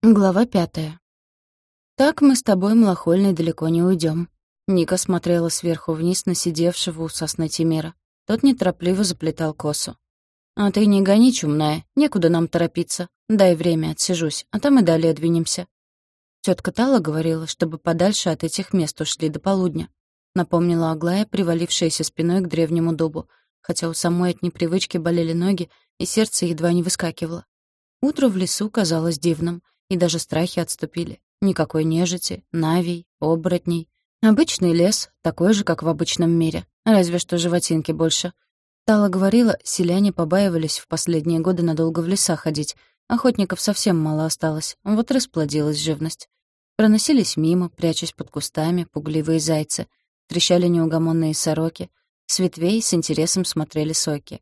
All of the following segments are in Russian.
Глава пятая. «Так мы с тобой, малохольный, далеко не уйдем. Ника смотрела сверху вниз на сидевшего у сосны Тимира. Тот неторопливо заплетал косу. «А ты не гони, чумная, некуда нам торопиться. Дай время, отсижусь, а там и далее двинемся». Тетка Тала говорила, чтобы подальше от этих мест ушли до полудня. Напомнила Аглая, привалившаяся спиной к древнему дубу, хотя у самой от непривычки болели ноги, и сердце едва не выскакивало. Утро в лесу казалось дивным — и даже страхи отступили. Никакой нежити, навий, оборотней. Обычный лес, такой же, как в обычном мире, разве что животинки больше. Тала говорила, селяне побаивались в последние годы надолго в леса ходить, охотников совсем мало осталось, вот расплодилась живность. Проносились мимо, прячась под кустами, пугливые зайцы, трещали неугомонные сороки, с ветвей с интересом смотрели соки.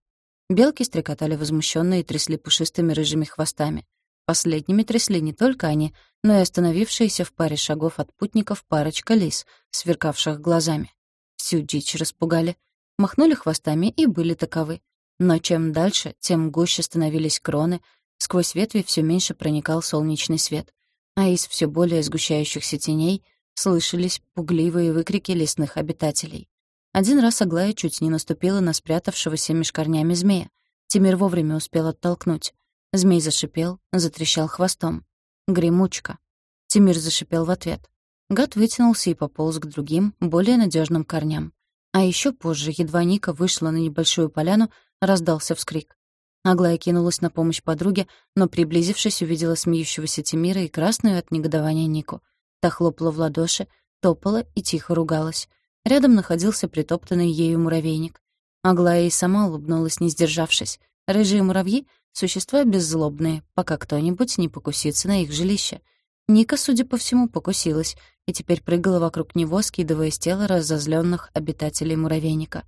Белки стрекотали возмущенно и трясли пушистыми рыжими хвостами. Последними трясли не только они, но и остановившиеся в паре шагов от путников парочка лис, сверкавших глазами. Всю дичь распугали, махнули хвостами и были таковы. Но чем дальше, тем гуще становились кроны, сквозь ветви все меньше проникал солнечный свет, а из все более сгущающихся теней слышались пугливые выкрики лесных обитателей. Один раз Аглая чуть не наступила на спрятавшегося меж корнями змея. Тимир вовремя успел оттолкнуть. Змей зашипел, затрещал хвостом. «Гремучка». Тимир зашипел в ответ. Гад вытянулся и пополз к другим, более надежным корням. А еще позже, едва Ника вышла на небольшую поляну, раздался вскрик. Аглая кинулась на помощь подруге, но, приблизившись, увидела смеющегося Тимира и красную от негодования Нику. Та хлопала в ладоши, топала и тихо ругалась. Рядом находился притоптанный ею муравейник. Аглая и сама улыбнулась, не сдержавшись. Рыжие муравьи Существа беззлобные, пока кто-нибудь не покусится на их жилище. Ника, судя по всему, покусилась и теперь прыгала вокруг него, скидывая с тела разозлённых обитателей муравейника.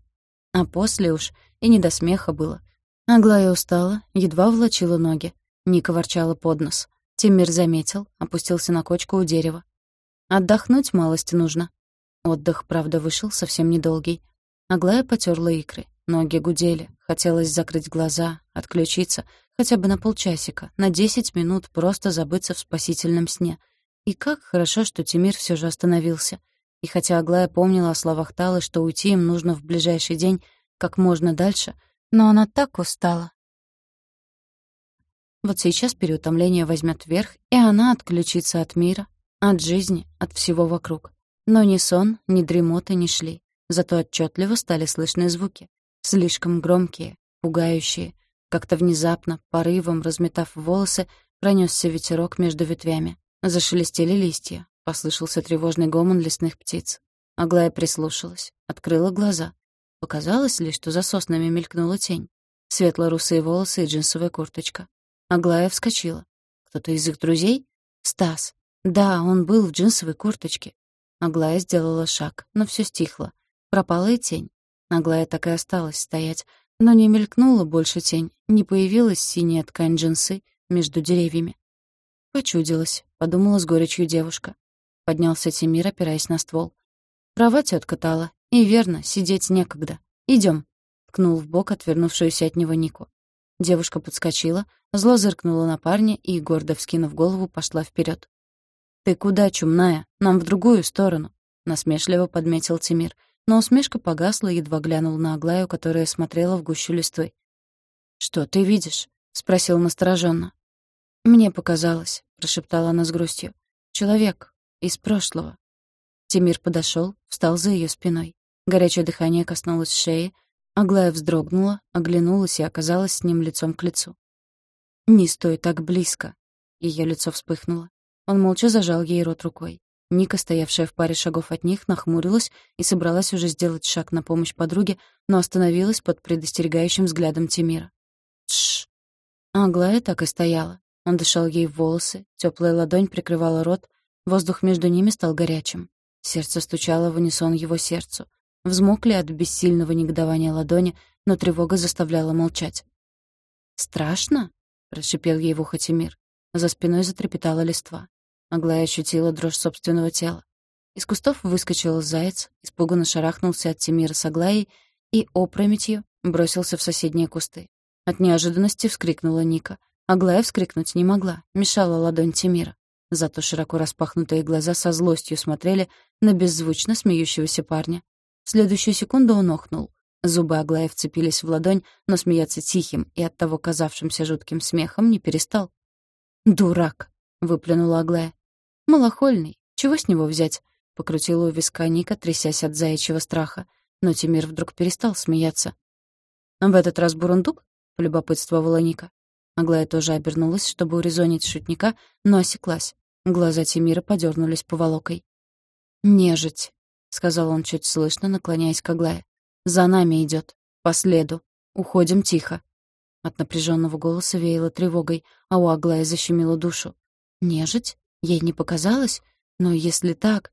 А после уж и не до смеха было. Аглая устала, едва влачила ноги. Ника ворчала под нос. Тимир заметил, опустился на кочку у дерева. «Отдохнуть малости нужно». Отдых, правда, вышел совсем недолгий. Аглая потёрла икры. Ноги гудели, хотелось закрыть глаза, отключиться, хотя бы на полчасика, на десять минут просто забыться в спасительном сне. И как хорошо, что Тимир все же остановился. И хотя Аглая помнила о словах Талы, что уйти им нужно в ближайший день как можно дальше, но она так устала. Вот сейчас переутомление возьмет верх, и она отключится от мира, от жизни, от всего вокруг. Но ни сон, ни дремота не шли, зато отчетливо стали слышны звуки. Слишком громкие, пугающие. Как-то внезапно, порывом, разметав волосы, пронесся ветерок между ветвями. Зашелестели листья. Послышался тревожный гомон лесных птиц. Аглая прислушалась, открыла глаза. Показалось ли, что за соснами мелькнула тень? Светло-русые волосы и джинсовая курточка. Аглая вскочила. Кто-то из их друзей? Стас. Да, он был в джинсовой курточке. Аглая сделала шаг, но все стихло. Пропала и тень. Аглая так и осталась стоять, но не мелькнула больше тень, не появилась синяя ткань джинсы между деревьями. «Почудилась», — подумала с горечью девушка. Поднялся Тимир, опираясь на ствол. «Права тетка Тала. И верно, сидеть некогда. Идем. ткнул в бок отвернувшуюся от него Нику. Девушка подскочила, зло зыркнула на парня и, гордо вскинув голову, пошла вперед. «Ты куда, чумная? Нам в другую сторону», — насмешливо подметил Тимир — но усмешка погасла, едва глянул на Аглаю, которая смотрела в гущу листвы. «Что ты видишь?» — спросил настороженно. «Мне показалось», — прошептала она с грустью. «Человек из прошлого». Тимир подошел, встал за ее спиной. Горячее дыхание коснулось шеи, Аглая вздрогнула, оглянулась и оказалась с ним лицом к лицу. «Не стой так близко!» Ее лицо вспыхнуло. Он молча зажал ей рот рукой. Ника, стоявшая в паре шагов от них, нахмурилась и собралась уже сделать шаг на помощь подруге, но остановилась под предостерегающим взглядом Тимира. Тш. Аглая так и стояла. Он дышал ей в волосы, теплая ладонь прикрывала рот, воздух между ними стал горячим. Сердце стучало в унисон его сердцу. Взмокли от бессильного негодования ладони, но тревога заставляла молчать. «Страшно?» — прошипел ей в ухо Тимир. За спиной затрепетала листва. Аглая ощутила дрожь собственного тела. Из кустов выскочил заяц, испуганно шарахнулся от Тимира с Аглаей и опрометью бросился в соседние кусты. От неожиданности вскрикнула Ника. Аглая вскрикнуть не могла, мешала ладонь Тимира. Зато широко распахнутые глаза со злостью смотрели на беззвучно смеющегося парня. В следующую секунду он охнул. Зубы Аглая вцепились в ладонь, но смеяться тихим и оттого казавшимся жутким смехом не перестал. «Дурак!» — выплюнула Аглая. «Малохольный. Чего с него взять?» — покрутила у виска Ника, трясясь от заячьего страха. Но Тимир вдруг перестал смеяться. «В этот раз бурундук?» — полюбопытствовала Ника. Аглая тоже обернулась, чтобы урезонить шутника, но осеклась. Глаза Тимира подернулись поволокой. «Нежить», — сказал он чуть слышно, наклоняясь к Аглае. «За нами идет. По следу. Уходим тихо». От напряженного голоса веяло тревогой, а у Аглая защемило душу. «Нежить? Ей не показалось? Но если так...»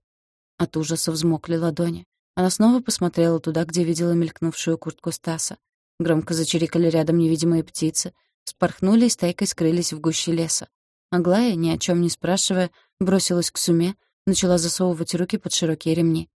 От ужаса взмокли ладони. Она снова посмотрела туда, где видела мелькнувшую куртку Стаса. Громко зачирикали рядом невидимые птицы, спорхнули и стайкой скрылись в гуще леса. Аглая, ни о чем не спрашивая, бросилась к суме, начала засовывать руки под широкие ремни.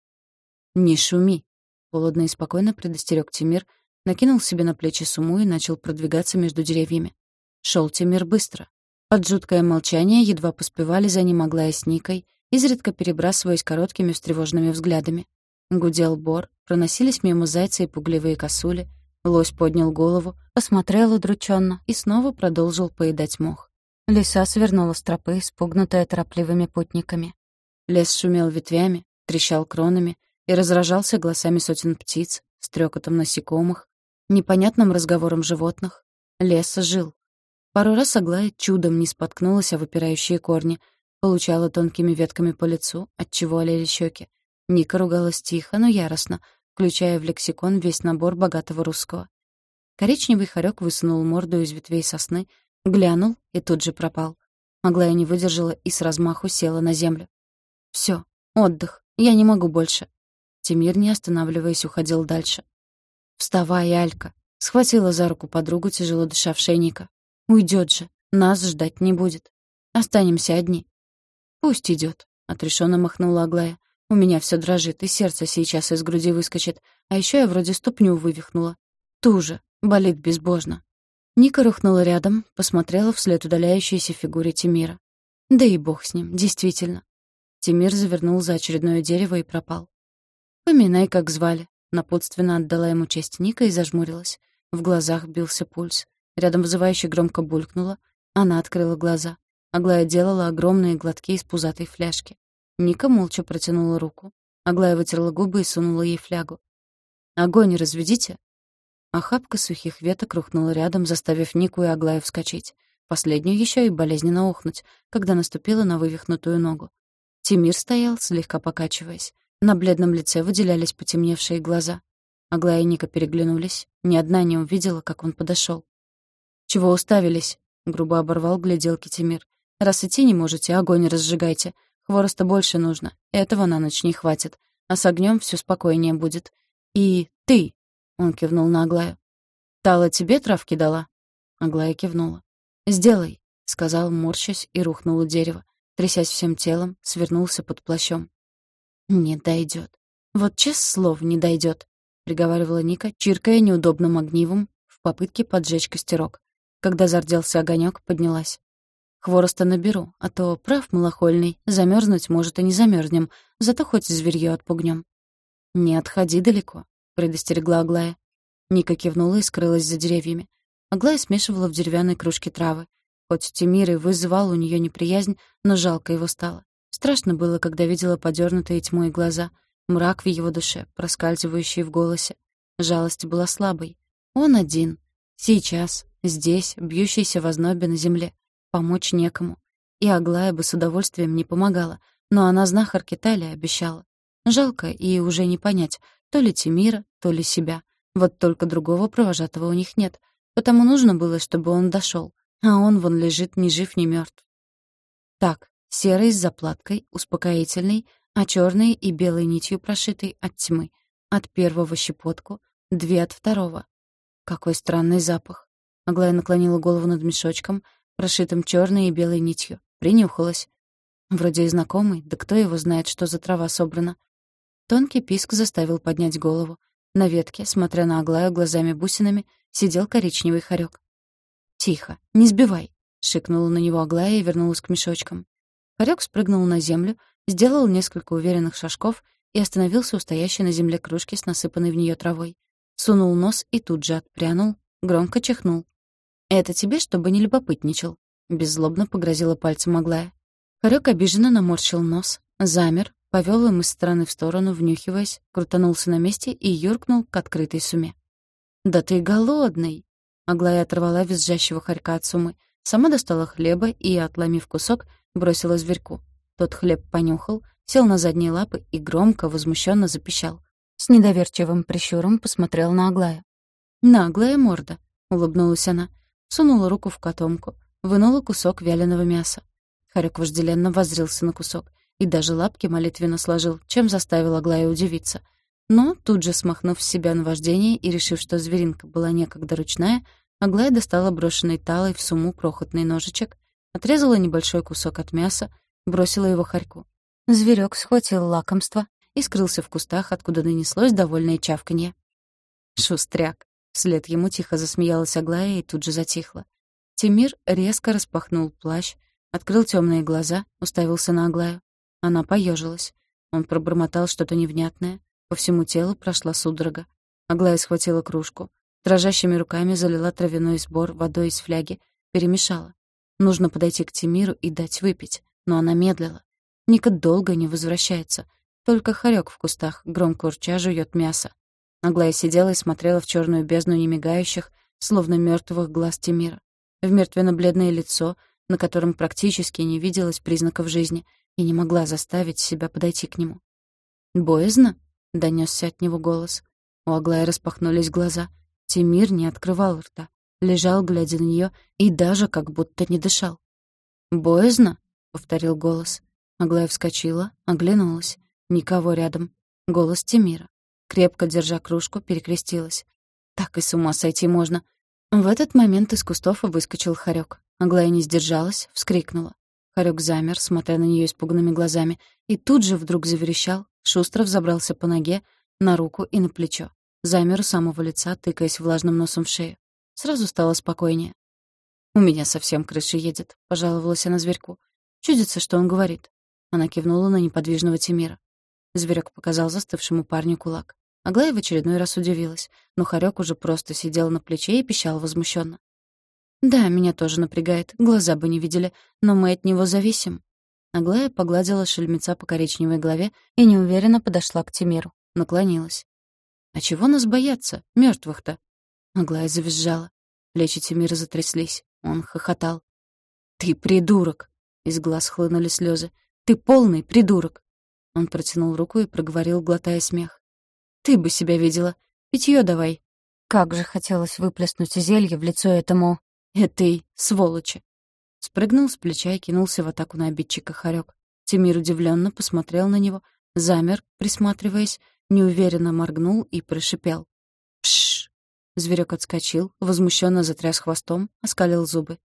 «Не шуми!» — холодно и спокойно предостерег Тимир, накинул себе на плечи суму и начал продвигаться между деревьями. Шел Тимир быстро. Под жуткое молчание едва поспевали за ним Аглая с Никой, изредка перебрасываясь короткими встревоженными взглядами. Гудел бор, проносились мимо зайца и пугливые косули. Лось поднял голову, посмотрел удрученно и снова продолжил поедать мох. Лиса свернула с тропы, спугнутая торопливыми путниками. Лес шумел ветвями, трещал кронами и разражался голосами сотен птиц, стрекотом насекомых, непонятным разговором животных. Лес жил. Пару раз Аглая чудом не споткнулась о выпирающие корни, получала тонкими ветками по лицу, отчего олели щеки. Ника ругалась тихо, но яростно, включая в лексикон весь набор богатого русского. Коричневый хорек высунул морду из ветвей сосны, глянул и тут же пропал. Аглая не выдержала и с размаху села на землю. Все, отдых, я не могу больше. Тимир, не останавливаясь, уходил дальше. «Вставай, Алька!» — схватила за руку подругу, тяжело дышавшая Ника. «Уйдет же, нас ждать не будет. Останемся одни». «Пусть идет, отрешенно махнула Аглая. «У меня все дрожит, и сердце сейчас из груди выскочит, а еще я вроде ступню вывихнула. Ту же, болит безбожно». Ника рухнула рядом, посмотрела вслед удаляющейся фигуре Тимира. Да и бог с ним, действительно. Тимир завернул за очередное дерево и пропал. «Поминай, как звали», — напутственно отдала ему честь Ника и зажмурилась. В глазах бился пульс. Рядом вызывающе громко булькнуло. Она открыла глаза. Аглая делала огромные глотки из пузатой фляжки. Ника молча протянула руку. Аглая вытерла губы и сунула ей флягу. «Огонь разведите?» Охапка сухих веток рухнула рядом, заставив Нику и Аглаю вскочить. Последнюю еще и болезненно охнуть, когда наступила на вывихнутую ногу. Тимир стоял, слегка покачиваясь. На бледном лице выделялись потемневшие глаза. Аглая и Ника переглянулись. Ни одна не увидела, как он подошел. «Чего уставились?» — грубо оборвал гляделки Тимир. «Раз идти не можете, огонь разжигайте. Хвороста больше нужно. Этого на ночь не хватит. А с огнем все спокойнее будет. И ты!» Он кивнул на Аглаю. «Тала тебе травки дала?» Аглая кивнула. «Сделай», — сказал, морщась, и рухнуло дерево. Трясясь всем телом, свернулся под плащом. «Не дойдет. Вот честное слов не дойдет», — приговаривала Ника, чиркая неудобным огнивом в попытке поджечь костерок. Когда зарделся огонек, поднялась. «Хвороста наберу, а то, прав малохольный, замерзнуть может и не замерзнем, зато хоть зверьё отпугнем». «Не отходи далеко», предостерегла Аглая. Ника кивнула и скрылась за деревьями. Аглая смешивала в деревянной кружке травы. Хоть Тимир и вызывал у нее неприязнь, но жалко его стало. Страшно было, когда видела подернутые тьмой глаза, мрак в его душе, проскальзывающий в голосе. Жалость была слабой. Он один. Сейчас, здесь, бьющийся в ознобе на земле. Помочь некому. И Аглая бы с удовольствием не помогала, но она знахарке Талия обещала. Жалко и уже не понять, то ли Тимира, то ли себя. Вот только другого провожатого у них нет. Потому нужно было, чтобы он дошел, А он вон лежит ни жив, ни мертв. Так, серый с заплаткой, успокоительный, а черный и белой нитью прошитый от тьмы. От первого щепотку, две от второго. Какой странный запах. Аглая наклонила голову над мешочком, прошитым черной и белой нитью. Принюхалась. Вроде и знакомый, да кто его знает, что за трава собрана. Тонкий писк заставил поднять голову. На ветке, смотря на Аглаю глазами-бусинами, сидел коричневый хорек. «Тихо, не сбивай!» — шикнула на него Аглая и вернулась к мешочкам. Хорёк спрыгнул на землю, сделал несколько уверенных шажков и остановился у стоящей на земле кружки с насыпанной в неё травой. Сунул нос и тут же отпрянул, громко чихнул. «Это тебе, чтобы не любопытничал», — беззлобно погрозила пальцем Аглая. Хорёк обиженно наморщил нос, замер, повёл им из стороны в сторону, внюхиваясь, крутанулся на месте и юркнул к открытой суме. «Да ты голодный!» Аглая оторвала визжащего хорька от сумы, сама достала хлеба и, отломив кусок, бросила зверьку. Тот хлеб понюхал, сел на задние лапы и громко, возмущенно запищал. С недоверчивым прищуром посмотрел на Аглаю. «Наглая морда», — улыбнулась она. Сунула руку в котомку, вынула кусок вяленого мяса. Харек вожделенно воззрился на кусок и даже лапки молитвенно сложил, чем заставил Аглая удивиться. Но, тут же смахнув с себя наваждение и решив, что зверинка была некогда ручная, Аглая достала брошенный талой в сумму крохотный ножичек, отрезала небольшой кусок от мяса, бросила его Харьку. Зверек схватил лакомство и скрылся в кустах, откуда донеслось довольное чавканье. «Шустряк!» Вслед ему тихо засмеялась Аглая и тут же затихла. Тимир резко распахнул плащ, открыл темные глаза, уставился на Аглаю. Она поежилась. Он пробормотал что-то невнятное. По всему телу прошла судорога. Аглая схватила кружку. Дрожащими руками залила травяной сбор водой из фляги, перемешала. Нужно подойти к Тимиру и дать выпить, но она медлила. Ника долго не возвращается. Только хорек в кустах, громко урча, жует мясо. Аглая сидела и смотрела в черную бездну немигающих, словно мертвых глаз Тимира. В мертвенно-бледное лицо, на котором практически не виделось признаков жизни, и не могла заставить себя подойти к нему. «Боязно?» — донесся от него голос. У Аглая распахнулись глаза. Тимир не открывал рта, лежал, глядя на нее, и даже как будто не дышал. «Боязно?» — повторил голос. Аглая вскочила, оглянулась. Никого рядом. Голос Тимира крепко держа кружку, перекрестилась. Так и с ума сойти можно. В этот момент из кустов выскочил хорек. Аглая не сдержалась, вскрикнула. Хорек замер, смотря на нее испуганными глазами, и тут же вдруг заверещал, шустро взобрался по ноге, на руку и на плечо. Замер у самого лица, тыкаясь влажным носом в шею. Сразу стало спокойнее. «У меня совсем крыша едет», — пожаловалась она зверьку. «Чудится, что он говорит». Она кивнула на неподвижного Тимира. Зверек показал застывшему парню кулак. Аглая в очередной раз удивилась, но Харек уже просто сидел на плече и пищал возмущенно. «Да, меня тоже напрягает, глаза бы не видели, но мы от него зависим». Аглая погладила шельмеца по коричневой голове и неуверенно подошла к Тимиру, наклонилась. «А чего нас бояться, мертвых то Аглая завизжала. Плечи Тимира затряслись. Он хохотал. «Ты придурок!» Из глаз хлынули слезы. «Ты полный придурок!» Он протянул руку и проговорил, глотая смех. Ты бы себя видела. Питьё давай. Как же хотелось выплеснуть зелье в лицо этому... этой сволочи. Спрыгнул с плеча и кинулся в атаку на обидчика Харек. Тимир удивленно посмотрел на него, замер, присматриваясь, неуверенно моргнул и прошипел. «Пшш!» Зверек отскочил, возмущенно затряс хвостом, оскалил зубы.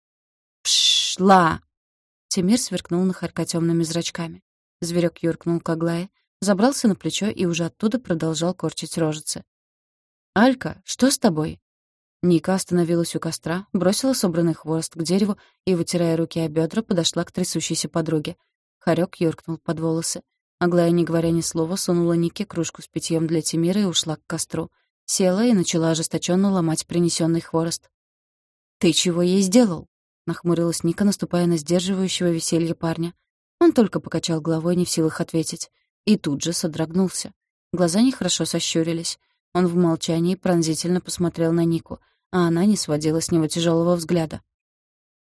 «Пшла!» Тимир сверкнул на Харька темными зрачками. Зверек юркнул к Аглае, забрался на плечо и уже оттуда продолжал корчить рожицы. «Алька, что с тобой?» Ника остановилась у костра, бросила собранный хворост к дереву и, вытирая руки о бедра, подошла к трясущейся подруге. Хорек юркнул под волосы. Аглая, не говоря ни слова, сунула Нике кружку с питьем для Тимира и ушла к костру. Села и начала ожесточенно ломать принесенный хворост. «Ты чего ей сделал?» — нахмурилась Ника, наступая на сдерживающего веселье парня. Он только покачал головой, не в силах ответить. И тут же содрогнулся. Глаза нехорошо сощурились. Он в молчании пронзительно посмотрел на Нику, а она не сводила с него тяжелого взгляда.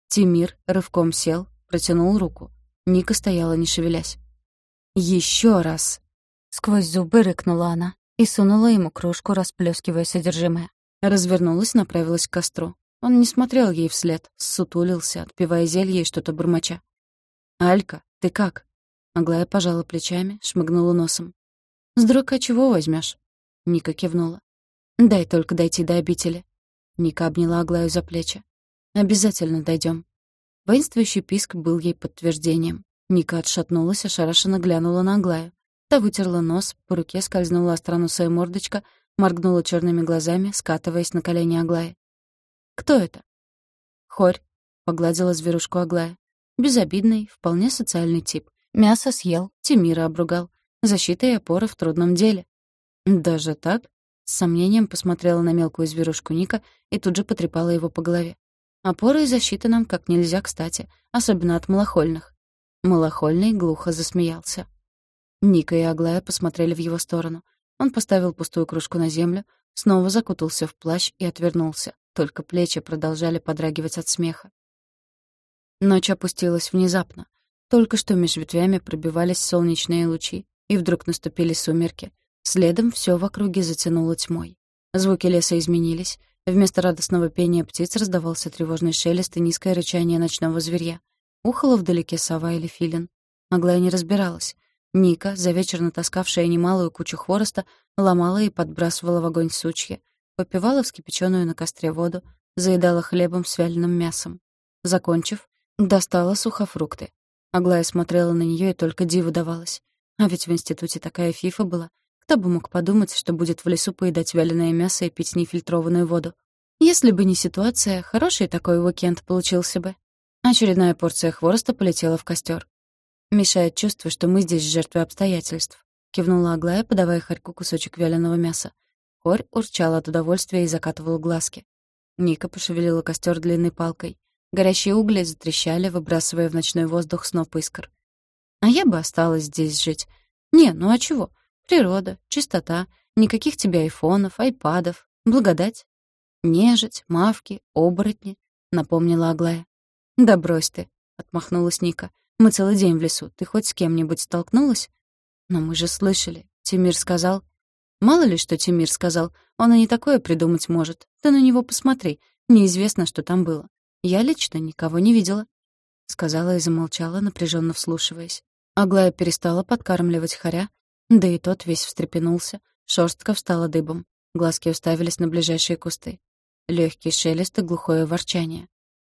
Тимир рывком сел, протянул руку. Ника стояла, не шевелясь. Еще раз!» Сквозь зубы рыкнула она и сунула ему кружку, расплескивая содержимое. Развернулась, направилась к костру. Он не смотрел ей вслед, ссутулился, отпивая зелье и что-то бормоча. «Алька, ты как?» Аглая пожала плечами, шмыгнула носом. «С дурака чего возьмешь? Ника кивнула. «Дай только дойти до обители». Ника обняла Аглаю за плечи. «Обязательно дойдем. Воинствующий писк был ей подтверждением. Ника отшатнулась, ошарашенно глянула на Аглаю. Та вытерла нос, по руке скользнула остроносая мордочка, моргнула черными глазами, скатываясь на колени Аглаи. «Кто это?» «Хорь», — погладила зверушку Аглая. Безобидный, вполне социальный тип. Мясо съел, Тимира обругал. Защита и опора в трудном деле. Даже так? С сомнением посмотрела на мелкую зверушку Ника и тут же потрепала его по голове. Опора и защита нам как нельзя кстати, особенно от малохольных. Малохольный глухо засмеялся. Ника и Аглая посмотрели в его сторону. Он поставил пустую кружку на землю, снова закутался в плащ и отвернулся. Только плечи продолжали подрагивать от смеха. Ночь опустилась внезапно. Только что меж ветвями пробивались солнечные лучи, и вдруг наступили сумерки. Следом все в округе затянуло тьмой. Звуки леса изменились. Вместо радостного пения птиц раздавался тревожный шелест и низкое рычание ночного зверья. Ухала вдалеке сова или филин. Аглая не разбиралась. Ника, за вечер натаскавшая немалую кучу хвороста, ломала и подбрасывала в огонь сучья, попивала вскипяченную на костре воду, заедала хлебом с вяленым мясом. Закончив, достала сухофрукты. Аглая смотрела на нее и только диву давалась. А ведь в институте такая фифа была. Кто бы мог подумать, что будет в лесу поедать вяленое мясо и пить нефильтрованную воду. Если бы не ситуация, хороший такой уикенд получился бы. Очередная порция хвороста полетела в костер. «Мешает чувство, что мы здесь жертвы обстоятельств», — кивнула Аглая, подавая Харьку кусочек вяленого мяса. Хорь урчал от удовольствия и закатывал глазки. Ника пошевелила костер длинной палкой. Горящие угли затрещали, выбрасывая в ночной воздух сноп искр. «А я бы осталась здесь жить. Не, ну а чего? Природа, чистота, никаких тебе айфонов, айпадов, благодать. Нежить, мавки, оборотни», — напомнила Аглая. «Да брось ты», — отмахнулась Ника. Мы целый день в лесу. Ты хоть с кем-нибудь столкнулась? Но мы же слышали. Тимир сказал... Мало ли, что Тимир сказал. Он и не такое придумать может. Ты на него посмотри. Неизвестно, что там было. Я лично никого не видела. Сказала и замолчала, напряженно вслушиваясь. Аглая перестала подкармливать хоря, да и тот весь встрепенулся. Шорстка встала дыбом. Глазки уставились на ближайшие кусты. Легкий шелест и глухое ворчание.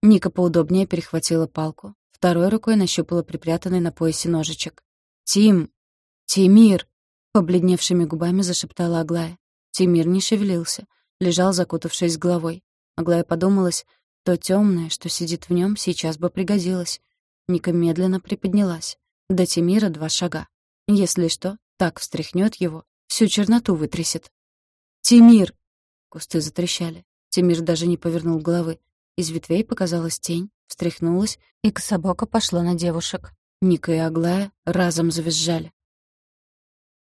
Ника поудобнее перехватила палку, Второй рукой нащупала припрятанный на поясе ножичек. «Тим! Тимир!» — побледневшими губами зашептала Аглая. Тимир не шевелился, лежал, закутавшись головой. Аглая подумалась, то темное, что сидит в нем, сейчас бы пригодилось. Ника медленно приподнялась. До Тимира два шага. Если что, так встряхнет его, всю черноту вытрясет. «Тимир!» Кусты затрещали. Тимир даже не повернул головы. Из ветвей показалась тень, встряхнулась и кособоко пошла на девушек. Ника и Аглая разом завизжали.